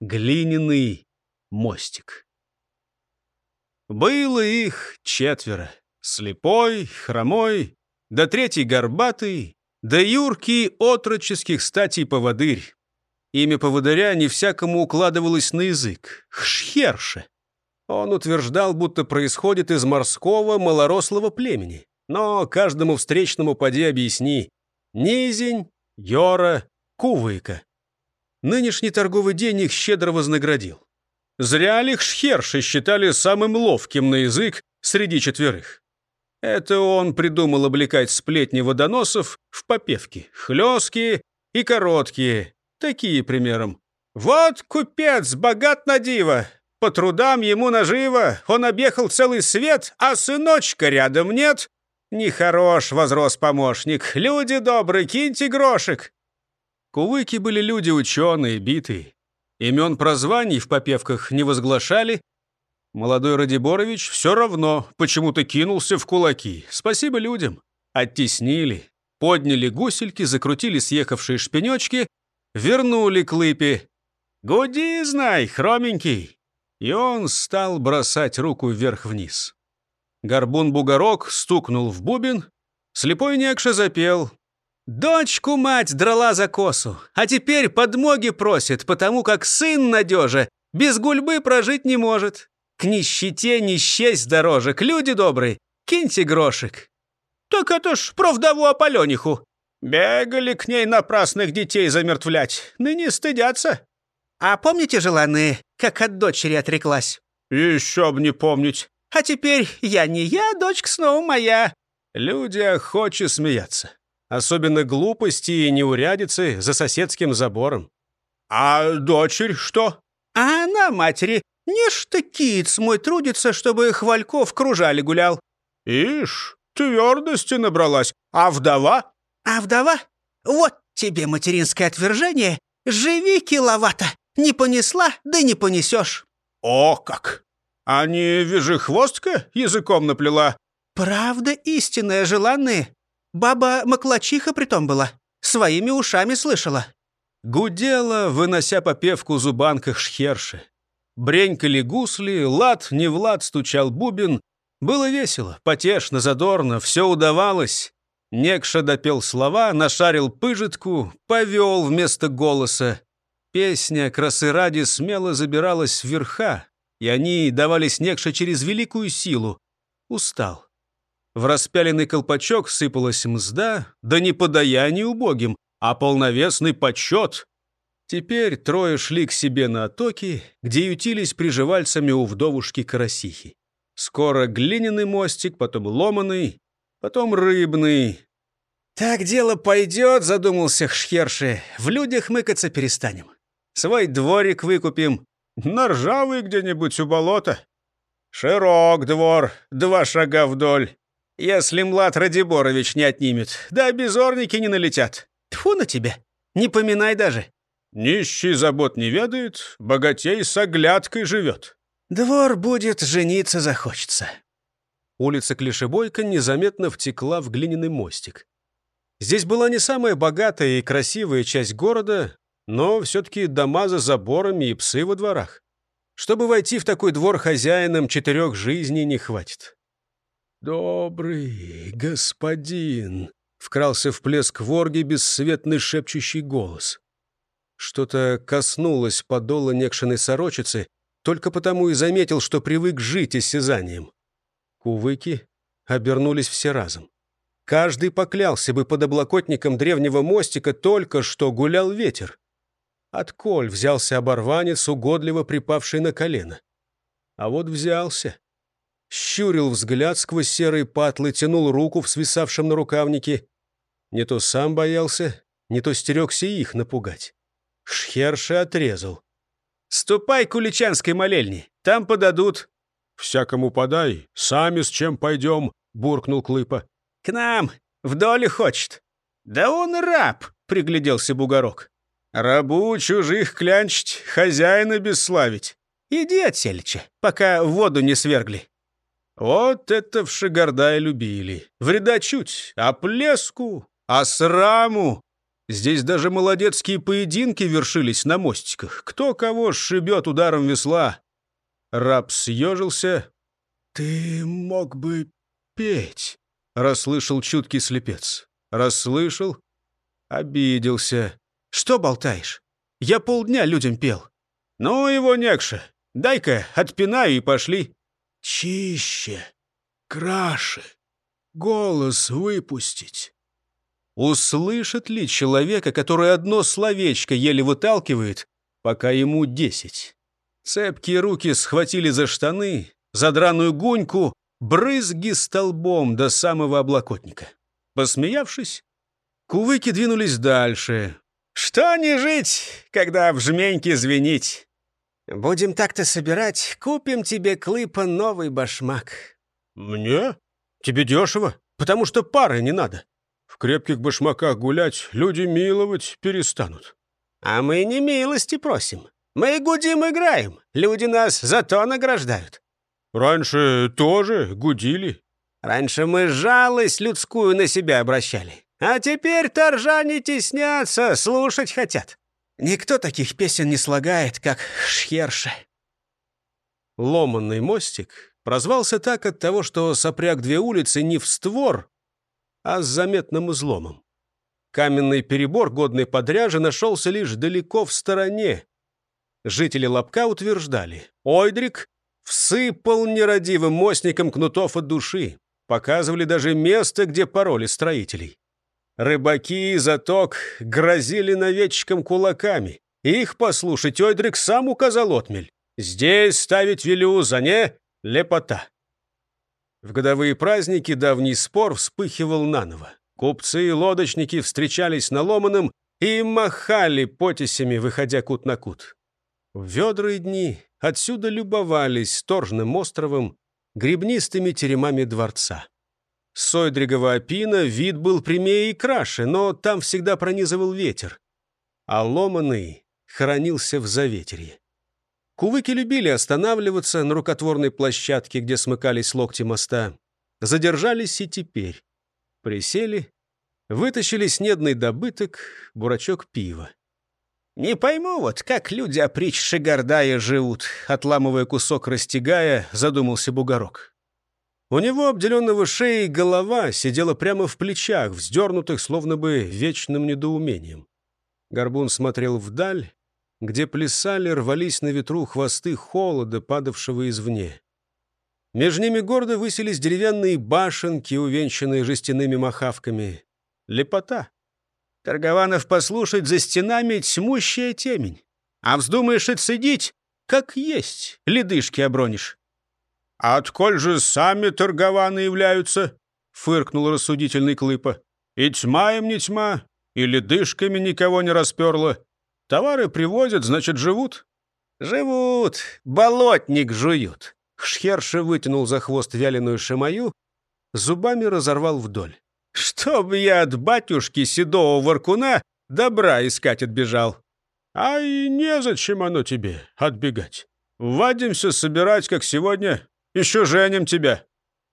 глиняный мостик. Было их четверо. Слепой, хромой, да третий горбатый, да юркий отроческих статей поводырь. Имя поводыря не всякому укладывалось на язык. Хшхерше. Он утверждал, будто происходит из морского малорослого племени. Но каждому встречному поди объясни. Низень, Йора, Кувыка. Нынешний торговый день их щедро вознаградил. Зря ли Хшхерши считали самым ловким на язык среди четверых. Это он придумал облекать сплетни водоносов в попевки, хлесткие и короткие, такие примером. «Вот купец, богат на диво, по трудам ему наживо, он объехал целый свет, а сыночка рядом нет. Нехорош возрос помощник, люди добрые, киньте грошек». Кувыки были люди ученые, битые. Имен прозваний в попевках не возглашали, Молодой Радиборович все равно почему-то кинулся в кулаки. Спасибо людям. Оттеснили, подняли гусельки, закрутили съехавшие шпенечки, вернули к лыпе. «Гуди, знай, хроменький!» И он стал бросать руку вверх-вниз. Горбун-бугорок стукнул в бубен, слепой некша запел. «Дочку мать драла за косу, а теперь подмоги просит, потому как сын надежа без гульбы прожить не может. К нищете не счесть дорожек, люди добрые, киньте грошек. Так это ж про вдову Аполёниху. Бегали к ней напрасных детей замертвлять, ныне стыдятся. А помните, желанные, как от дочери отреклась? Еще б не помнить. А теперь я не я, дочка снова моя. Люди охочи смеяться. Особенно глупости и неурядицы за соседским забором. А дочерь что? А она матери не ж киц мой трудится, чтобы Хвальков кружали гулял. Ишь, твердости набралась. А вдова? А вдова? Вот тебе материнское отвержение. Живи киловатта. Не понесла, да не понесешь. О как! А не вежехвостка языком наплела? Правда истинная, желанная. Баба Маклачиха притом была. Своими ушами слышала. Гудела, вынося попевку зубанках шхерши. Бренькали гусли, лад не в лад стучал бубен. Было весело, потешно, задорно, все удавалось. Некша допел слова, нашарил пыжитку, повел вместо голоса. Песня красы ради смело забиралась вверха, и они давались Некша через великую силу. Устал. В распяленный колпачок сыпалась мзда, да не подаяние убогим, а полновесный почет. Теперь трое шли к себе на отоки, где ютились приживальцами у вдовушки Карасихи. Скоро глиняный мостик, потом ломаный, потом рыбный. «Так дело пойдет», — задумался Хшхерши. «В людях мыкаться перестанем. Свой дворик выкупим. На ржавый где-нибудь у болота. Широк двор, два шага вдоль. Если Млад Радиборович не отнимет, да обезорники не налетят. Тьфу на тебя, не поминай даже». Нищий забот не ведает, богатей с оглядкой живет. Двор будет, жениться захочется. Улица Клишебойка незаметно втекла в глиняный мостик. Здесь была не самая богатая и красивая часть города, но все-таки дома за заборами и псы во дворах. Чтобы войти в такой двор хозяином, четырех жизней не хватит. «Добрый господин!» — вкрался в плеск ворги бесцветный шепчущий голос. Что-то коснулось подола некшиной сорочицы, только потому и заметил, что привык жить осязанием. Кувыки обернулись все разом. Каждый поклялся бы под облокотником древнего мостика только что гулял ветер. Отколь взялся оборванец, угодливо припавший на колено. А вот взялся. Щурил взгляд сквозь серые патлы, тянул руку в свисавшем на рукавнике. Не то сам боялся, не то стерегся их напугать. Шхерши отрезал. «Ступай к уличанской молельне, там подадут». «Всякому подай, сами с чем пойдем», — буркнул Клыпа. «К нам, в доле хочет». «Да он раб», — пригляделся Бугорок. «Рабу чужих клянчить, хозяина бесславить. Иди от селича, пока воду не свергли». Вот это в Шигардае любили. Вреда чуть, а плеску, а сраму Здесь даже молодецкие поединки вершились на мостиках. Кто кого сшибет ударом весла. Раб съежился. «Ты мог бы петь», — расслышал чуткий слепец. Расслышал, обиделся. «Что болтаешь? Я полдня людям пел». «Ну его некша. Дай-ка отпинаю и пошли». «Чище, краше, голос выпустить». Услышит ли человека, который одно словечко еле выталкивает, пока ему десять? Цепкие руки схватили за штаны, за драную гуньку, брызги столбом до самого облокотника. Посмеявшись, кувыки двинулись дальше. «Что не жить, когда в жменьке звенить?» «Будем так-то собирать, купим тебе, Клыпа, новый башмак». «Мне? Тебе дешево, потому что пары не надо. В крепких башмаках гулять люди миловать перестанут». «А мы не милости просим. Мы гудим играем. Люди нас за то награждают». «Раньше тоже гудили». «Раньше мы жалость людскую на себя обращали. А теперь торжане теснятся, слушать хотят. Никто таких песен не слагает, как Шхерша». Ломанный мостик прозвался так от того, что сопряг две улицы не в створ, а с заметным изломом. Каменный перебор, годный подряже, нашелся лишь далеко в стороне, Жители Лобка утверждали, Ойдрик всыпал нерадивым мостником кнутов от души. Показывали даже место, где пароли строителей. Рыбаки и заток грозили навечкам кулаками. Их послушать Ойдрик сам указал отмель. Здесь ставить велю за не лепота. В годовые праздники давний спор вспыхивал наново. Купцы и лодочники встречались на ломаном и махали потесями, выходя кут на кут. В ведрые дни отсюда любовались сторжным островом, гребнистыми теремами дворца. Сойдригова опина вид был прямее и краше, но там всегда пронизывал ветер. А ломаный хранился в заветерье. Кувыки любили останавливаться на рукотворной площадке, где смыкались локти моста. Задержались и теперь. Присели, вытащили снедный добыток, бурачок пива. «Не пойму вот, как люди опричь Шигардая живут», отламывая кусок растягая, задумался бугорок. У него, обделенного шеей, голова сидела прямо в плечах, вздернутых, словно бы вечным недоумением. Горбун смотрел вдаль, где плясали, рвались на ветру хвосты холода, падавшего извне. Между ними гордо высились деревянные башенки, увенчанные жестяными махавками. Лепота. Торгованов послушать за стенами тьмущая темень. А вздумаешь отсидеть, как есть, ледышки обронишь. — А отколь же сами торгованы являются? — фыркнул рассудительный Клыпа. — И тьма им не тьма, и ледышками никого не расперла. Товары привозят, значит, живут? — Живут, болотник жуют. Шхерша вытянул за хвост вяленую шамаю, зубами разорвал вдоль. Чтоб я от батюшки седого воркуна добра искать отбежал. А и незачем оно тебе отбегать. Вадимся собирать, как сегодня, еще женим тебя.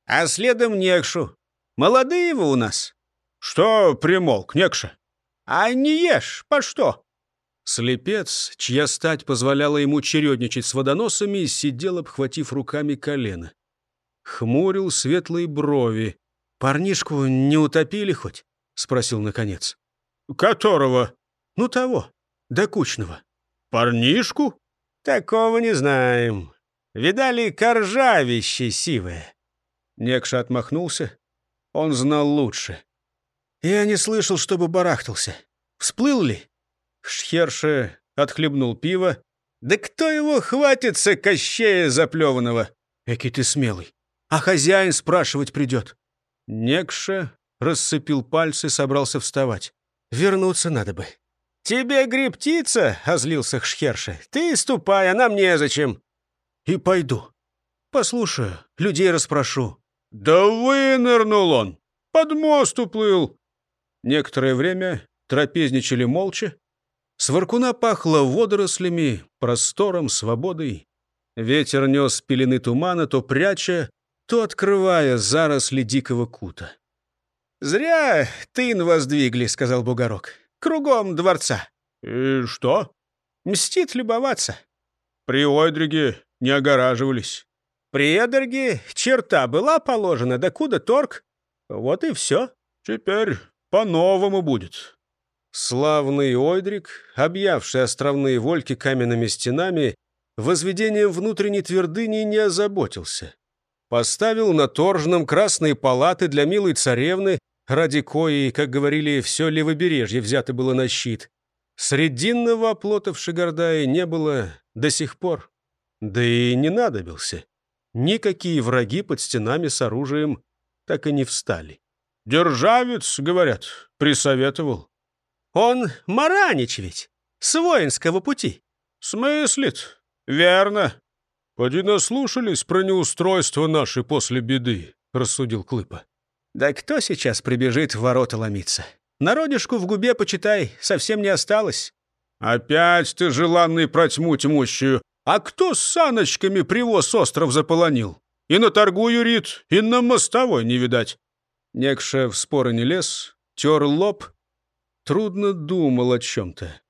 А следом Некшу. Молодые вы у нас. Что примолк, Некша? А не ешь, по что? Слепец, чья стать позволяла ему чередничать с водоносами, сидел, обхватив руками колено. Хмурил светлые брови, «Парнишку не утопили хоть?» — спросил наконец. «Которого?» «Ну того, докучного». «Парнишку?» «Такого не знаем. Видали, коржавище сивое». Некша отмахнулся. Он знал лучше. «Я не слышал, чтобы барахтался. Всплыл ли?» Шхерша отхлебнул пиво. «Да кто его хватится, Кощея заплеванного?» «Эки ты смелый. А хозяин спрашивать придет». Некша рассыпил пальцы, собрался вставать. «Вернуться надо бы». «Тебе гриб-птица?» — озлился Хшхерша. «Ты ступай, а нам незачем». «И пойду. Послушаю, людей расспрошу». «Да вынырнул он! Под мост уплыл!» Некоторое время трапезничали молча. С воркуна пахло водорослями, простором, свободой. Ветер нес пелены тумана, то пряча, то открывая заросли дикого кута. «Зря тын воздвигли», — сказал Бугорок. кругом дворца. И что? Мстит любоваться. При Ойдриге не огораживались. При Эдерге черта была положена, да куда торг? Вот и все. Теперь по-новому будет. Славный Ойдрик, объявший островные вольки каменными стенами, возведением внутренней твердыни не озаботился. Поставил на торжном красные палаты для милой царевны, ради кои, как говорили, все левобережье взято было на щит. Срединного оплота в Шигардае не было до сих пор. Да и не надобился. Никакие враги под стенами с оружием так и не встали. «Державец, — говорят, — присоветовал». «Он Маранич ведь, с воинского пути». «Смыслит? Верно. Поди наслушались про неустройство наши после беды», — рассудил Клыпа. «Да кто сейчас прибежит в ворота ломиться? Народишку в губе, почитай, совсем не осталось». «Опять ты, желанный, про тьму тьмущую. А кто с саночками привоз остров заполонил? И на торгу юрит, и на мостовой не видать». Некша в споры не лез, тер лоб, трудно думал о чем-то.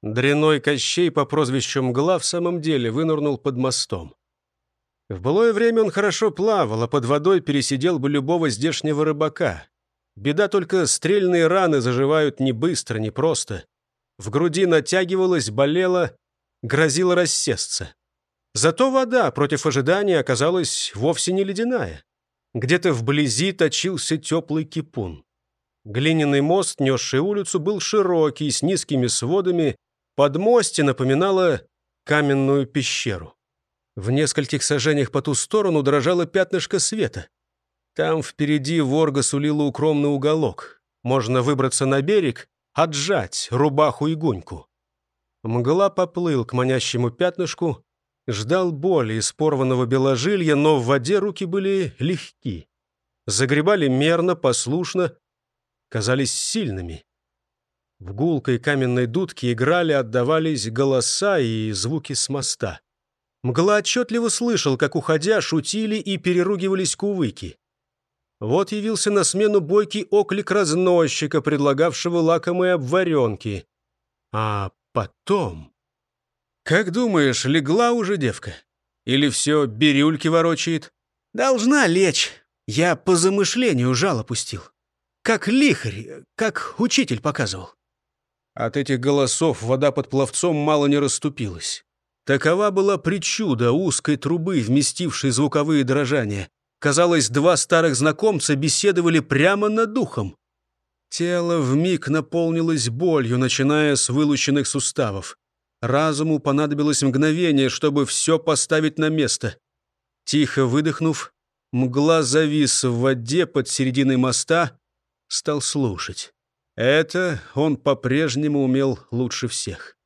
Дряной Кощей по прозвищу Мгла в самом деле вынырнул под мостом. В былое время он хорошо плавал, а под водой пересидел бы любого здешнего рыбака. Беда только стрельные раны заживают не быстро, не просто. В груди натягивалась, болела, грозила рассесться. Зато вода против ожидания оказалась вовсе не ледяная. Где-то вблизи точился теплый кипун. Глиняный мост, несший улицу, был широкий, с низкими сводами. Под мосте напоминало каменную пещеру. В нескольких сажениях по ту сторону дрожало пятнышко света. Там впереди ворга сулила укромный уголок. Можно выбраться на берег, отжать рубаху и гуньку. Мгла поплыл к манящему пятнышку, ждал боли из порванного беложилья, но в воде руки были легки. Загребали мерно, послушно, казались сильными. В гулкой каменной дудке играли, отдавались голоса и звуки с моста. Мгла отчетливо слышал, как, уходя, шутили и переругивались кувыки. Вот явился на смену бойкий оклик разносчика, предлагавшего лакомые обваренки. А потом... «Как думаешь, легла уже девка? Или все бирюльки ворочает?» «Должна лечь. Я по замышлению жал опустил. Как лихарь, как учитель показывал». От этих голосов вода под пловцом мало не расступилась. Такова была причуда узкой трубы, вместившей звуковые дрожания. Казалось, два старых знакомца беседовали прямо над духом. Тело вмиг наполнилось болью, начиная с вылученных суставов. Разуму понадобилось мгновение, чтобы все поставить на место. Тихо выдохнув, мгла завис в воде под серединой моста, стал слушать. Это он по-прежнему умел лучше всех.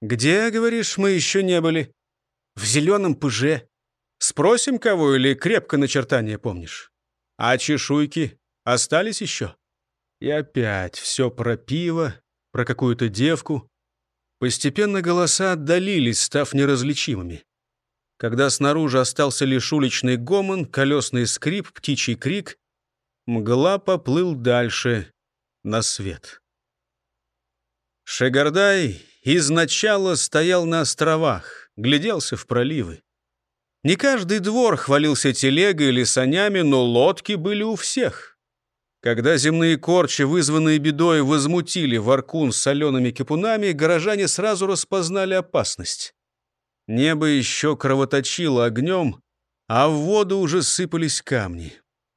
«Где, говоришь, мы еще не были?» «В зеленом пыже. Спросим кого или крепко начертание помнишь? А чешуйки остались еще?» И опять все про пиво, про какую-то девку. Постепенно голоса отдалились, став неразличимыми. Когда снаружи остался лишь уличный гомон, колесный скрип, птичий крик, мгла поплыл дальше на свет. Шегардай изначало стоял на островах, гляделся в проливы. Не каждый двор хвалился телегой или санями, но лодки были у всех. Когда земные корчи, вызванные бедой, возмутили Варкун с солеными кипунами, горожане сразу распознали опасность. Небо еще кровоточило огнем, а в воду уже сыпались камни.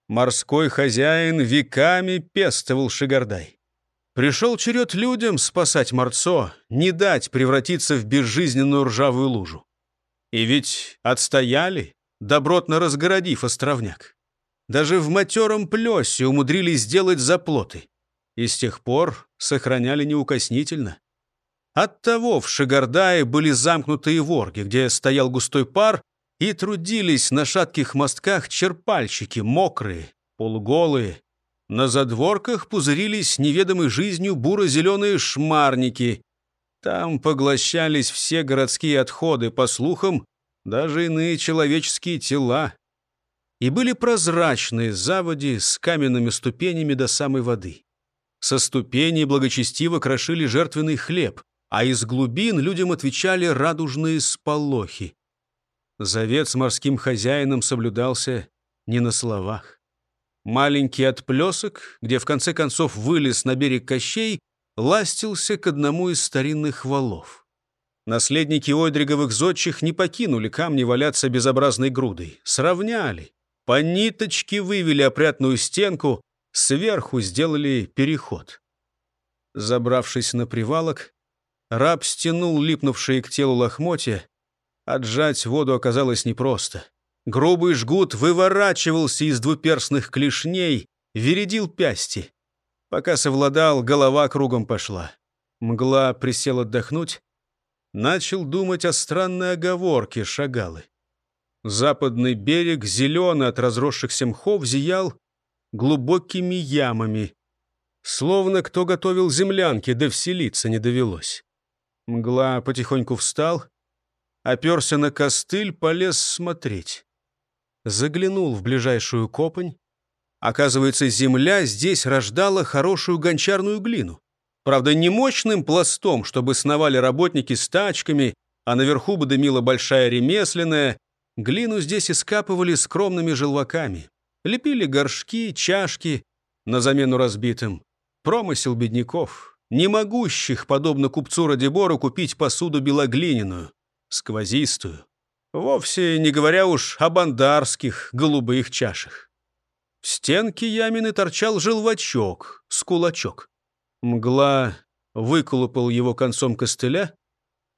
Морской хозяин веками пестовал Шигардай. Пришел черед людям спасать Марцо, не дать превратиться в безжизненную ржавую лужу. И ведь отстояли, добротно разгородив островняк. Даже в матером плесе умудрились сделать заплоты. И с тех пор сохраняли неукоснительно. Оттого в Шигардае были замкнутые ворги, где стоял густой пар, и трудились на шатких мостках черпальщики, мокрые, полуголые, на задворках пузырились неведомой жизнью буро-зеленые шмарники. Там поглощались все городские отходы, по слухам, даже иные человеческие тела. И были прозрачные заводи с каменными ступенями до самой воды. Со ступеней благочестиво крошили жертвенный хлеб, а из глубин людям отвечали радужные сполохи. Завет с морским хозяином соблюдался не на словах. Маленький отплесок, где в конце концов вылез на берег Кощей, ластился к одному из старинных валов. Наследники Ойдриговых зодчих не покинули камни валяться безобразной грудой. Сравняли. По ниточке вывели опрятную стенку, сверху сделали переход. Забравшись на привалок, раб стянул липнувшие к телу лохмотья. Отжать воду оказалось непросто. Грубый жгут выворачивался из двуперстных клешней, вередил пясти. Пока совладал, голова кругом пошла. Мгла присел отдохнуть. Начал думать о странной оговорке шагалы. Западный берег, зеленый от разросшихся мхов, зиял глубокими ямами. Словно кто готовил землянки, да вселиться не довелось. Мгла потихоньку встал, оперся на костыль, полез смотреть заглянул в ближайшую копань. Оказывается, земля здесь рождала хорошую гончарную глину. Правда, не мощным пластом, чтобы сновали работники с тачками, а наверху бы дымила большая ремесленная. Глину здесь искапывали скромными желваками. Лепили горшки, чашки на замену разбитым. Промысел бедняков, не могущих, подобно купцу Радибору, купить посуду белоглиняную, сквозистую. Вовсе не говоря уж о бандарских голубых чашах. В стенке ямины торчал желвачок с. Мгла выколупал его концом костыля,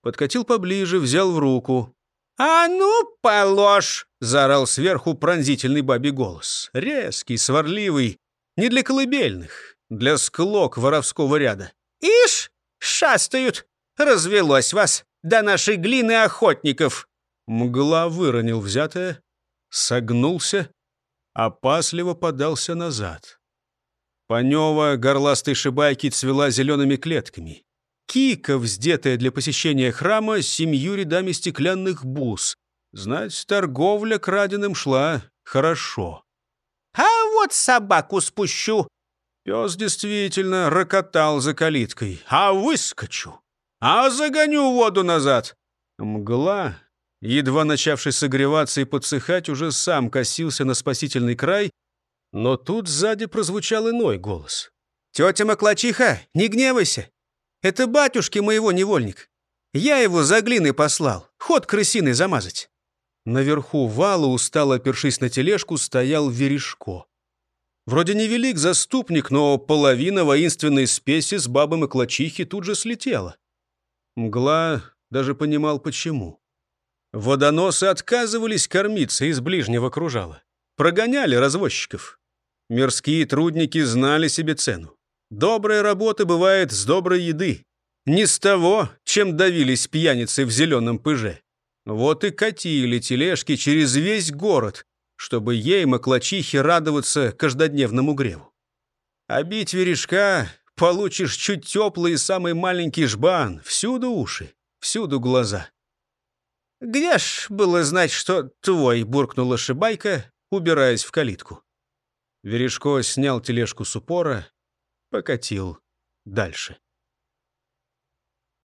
подкатил поближе, взял в руку. «А ну, положь!» — заорал сверху пронзительный бабий голос. Резкий, сварливый, не для колыбельных, для склок воровского ряда. «Ишь, шастают! Развелось вас до нашей глины охотников!» Мгла выронил взятое, согнулся, опасливо подался назад. Панева горластой шибайки цвела зелеными клетками. Кика, вздетая для посещения храма, с семью рядами стеклянных бус. Знать, торговля краденым шла хорошо. «А вот собаку спущу!» Пес действительно рокотал за калиткой. «А выскочу! А загоню воду назад!» Мгла едва начавший согреваться и подсыхать, уже сам косился на спасительный край, но тут сзади прозвучал иной голос. «Тетя Маклачиха, не гневайся! Это батюшки моего невольник. Я его за глиной послал, ход крысиный замазать». Наверху вала, устало опершись на тележку, стоял Верешко. Вроде невелик заступник, но половина воинственной спеси с бабы Маклачихи тут же слетела. Мгла даже понимал, почему. Водоносы отказывались кормиться из ближнего кружала. Прогоняли развозчиков. Мирские трудники знали себе цену. Добрая работа бывает с доброй еды. Не с того, чем давились пьяницы в зеленом пыже. Вот и катили тележки через весь город, чтобы ей, маклачихе, радоваться каждодневному греву. А бить верешка получишь чуть теплый и самый маленький жбан, всюду уши, всюду глаза. «Где ж было знать, что твой?» — буркнула Шибайка, убираясь в калитку. Верешко снял тележку с упора, покатил дальше.